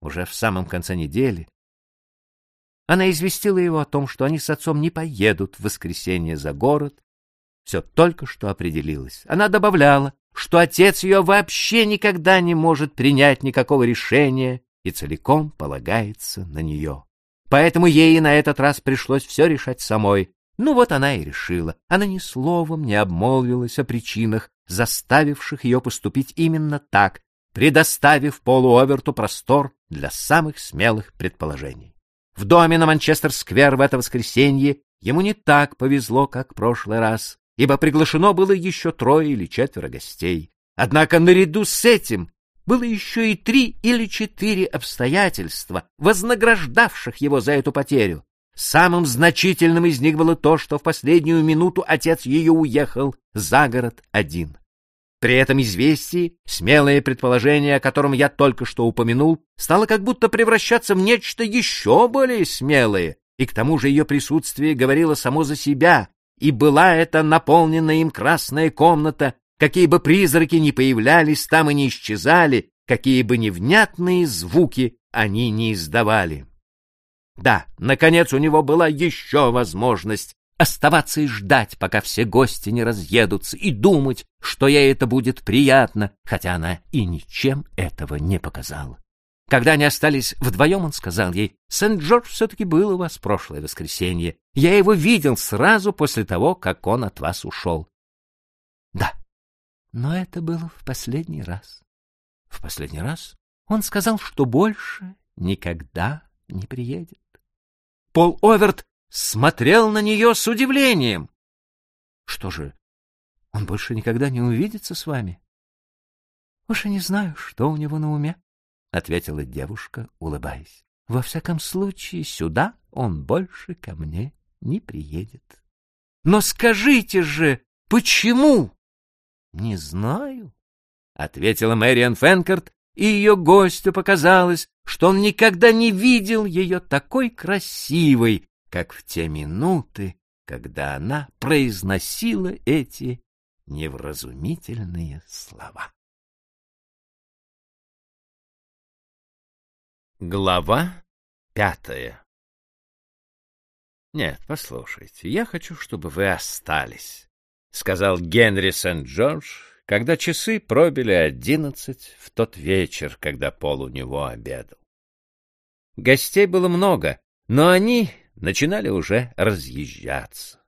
уже в самом конце недели, она известила его о том, что они с отцом не поедут в воскресенье за город. Все только что определилось. Она добавляла, что отец ее вообще никогда не может принять никакого решения и целиком полагается на нее. Поэтому ей на этот раз пришлось все решать самой. Ну вот она и решила. Она ни словом не обмолвилась о причинах, заставивших ее поступить именно так, предоставив Полу Оверту простор для самых смелых предположений. В доме на Манчестер-сквер в это воскресенье ему не так повезло, как в прошлый раз, ибо приглашено было еще трое или четверо гостей. Однако наряду с этим было еще и три или четыре обстоятельства, вознаграждавших его за эту потерю. Самым значительным из них было то, что в последнюю минуту отец ее уехал за город один. При этом известии смелое предположение, о котором я только что упомянул, стало как будто превращаться в нечто еще более смелое, и к тому же ее присутствие говорило само за себя, и была это наполненная им красная комната, какие бы призраки ни появлялись там и не исчезали, какие бы невнятные звуки они не издавали. Да, наконец у него была еще возможность оставаться и ждать, пока все гости не разъедутся, и думать, что ей это будет приятно, хотя она и ничем этого не показала. Когда они остались вдвоем, он сказал ей, «Сент-Джордж все-таки был у вас прошлое воскресенье. Я его видел сразу после того, как он от вас ушел». «Да, но это было в последний раз». «В последний раз?» Он сказал, что больше никогда не приедет. Пол Оверт смотрел на нее с удивлением. — Что же, он больше никогда не увидится с вами? — Уж и не знаю, что у него на уме, — ответила девушка, улыбаясь. — Во всяком случае, сюда он больше ко мне не приедет. — Но скажите же, почему? — Не знаю, — ответила Мэриан Фенкарт, и ее гостю показалось, что он никогда не видел ее такой красивой, как в те минуты, когда она произносила эти невразумительные слова. Глава пятая «Нет, послушайте, я хочу, чтобы вы остались», — сказал Генри Сент-Джордж, когда часы пробили одиннадцать в тот вечер, когда Пол у него обедал. Гостей было много, но они начинали уже разъезжаться.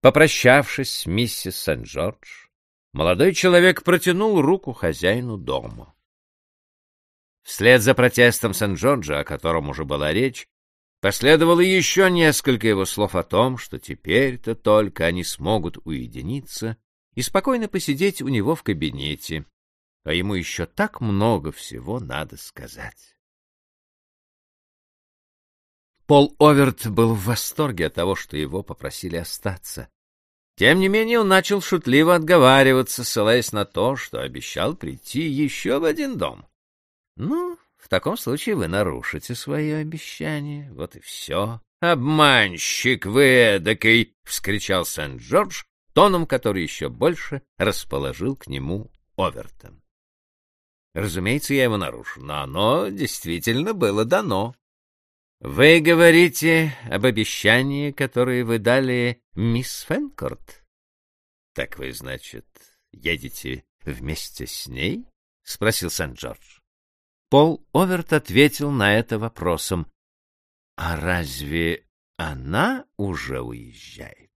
Попрощавшись с миссис Сент-Джордж, молодой человек протянул руку хозяину дома. Вслед за протестом Сент-Джорджа, о котором уже была речь, последовало еще несколько его слов о том, что теперь-то только они смогут уединиться и спокойно посидеть у него в кабинете, а ему еще так много всего надо сказать. Пол Оверт был в восторге от того, что его попросили остаться. Тем не менее он начал шутливо отговариваться, ссылаясь на то, что обещал прийти еще в один дом. Ну, в таком случае вы нарушите свое обещание, вот и все. «Обманщик вы эдакой!» — вскричал Сент-Джордж, тоном, который еще больше расположил к нему Овертон. Разумеется, я его нарушу, но оно действительно было дано. Вы говорите об обещании, которое вы дали мисс Фенкорт? Так вы, значит, едете вместе с ней? спросил Сент-Джордж. Пол Оверт ответил на это вопросом. А разве она уже уезжает?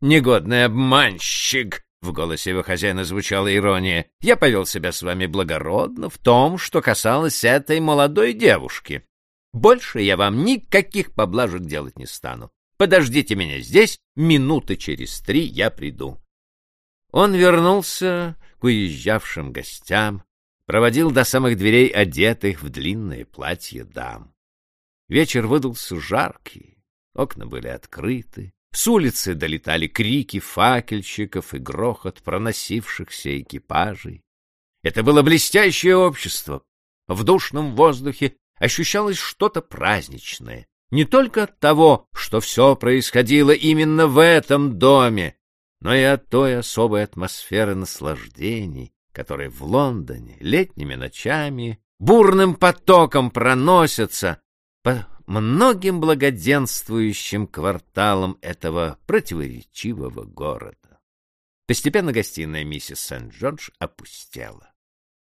Негодный обманщик! В голосе его хозяина звучала ирония. Я повел себя с вами благородно в том, что касалось этой молодой девушки. Больше я вам никаких поблажек делать не стану. Подождите меня здесь, минуты через три я приду. Он вернулся к уезжавшим гостям, проводил до самых дверей одетых в длинное платье дам. Вечер выдался жаркий, окна были открыты, с улицы долетали крики факельщиков и грохот проносившихся экипажей. Это было блестящее общество. В душном воздухе ощущалось что-то праздничное. Не только от того, что все происходило именно в этом доме, но и от той особой атмосферы наслаждений, которая в Лондоне летними ночами бурным потоком проносятся по многим благоденствующим кварталам этого противоречивого города. Постепенно гостиная миссис Сент-Джордж опустела.